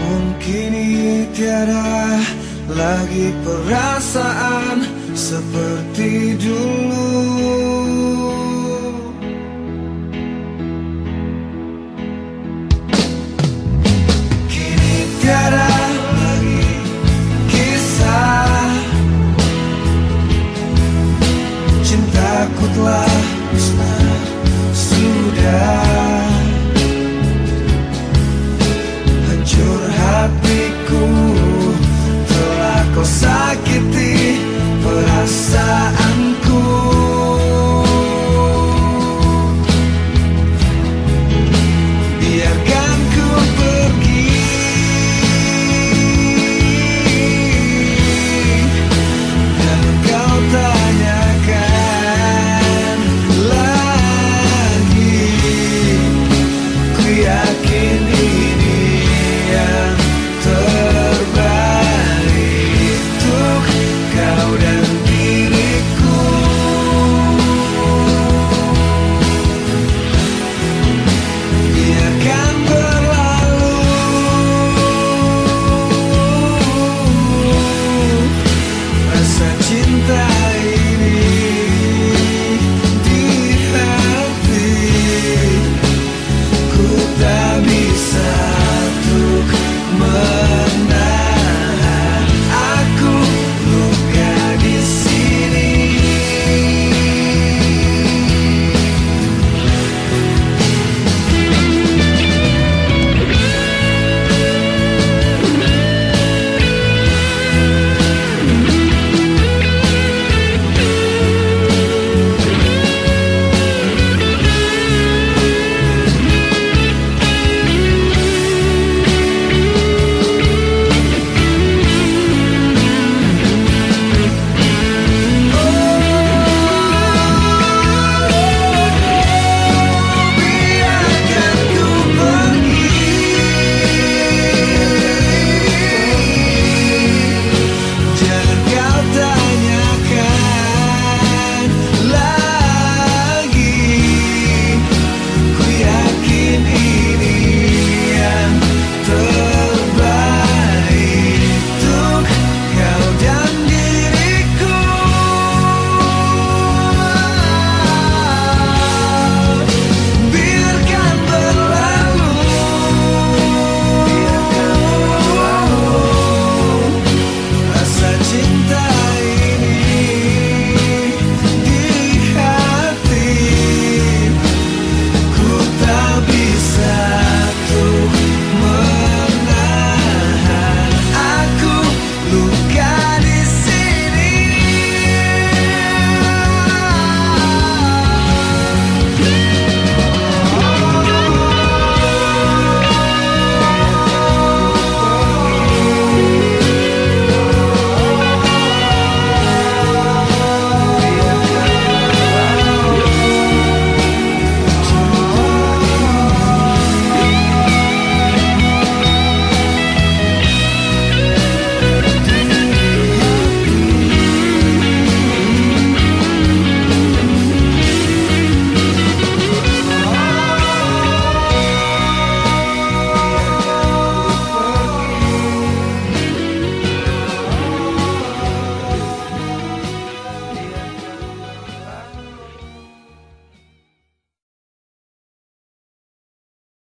Mungkin kini tiada lagi perasaan seperti dulu.